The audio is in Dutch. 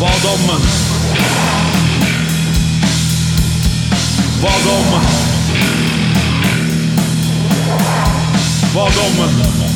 Valdamme. Valdamme. Valdamme.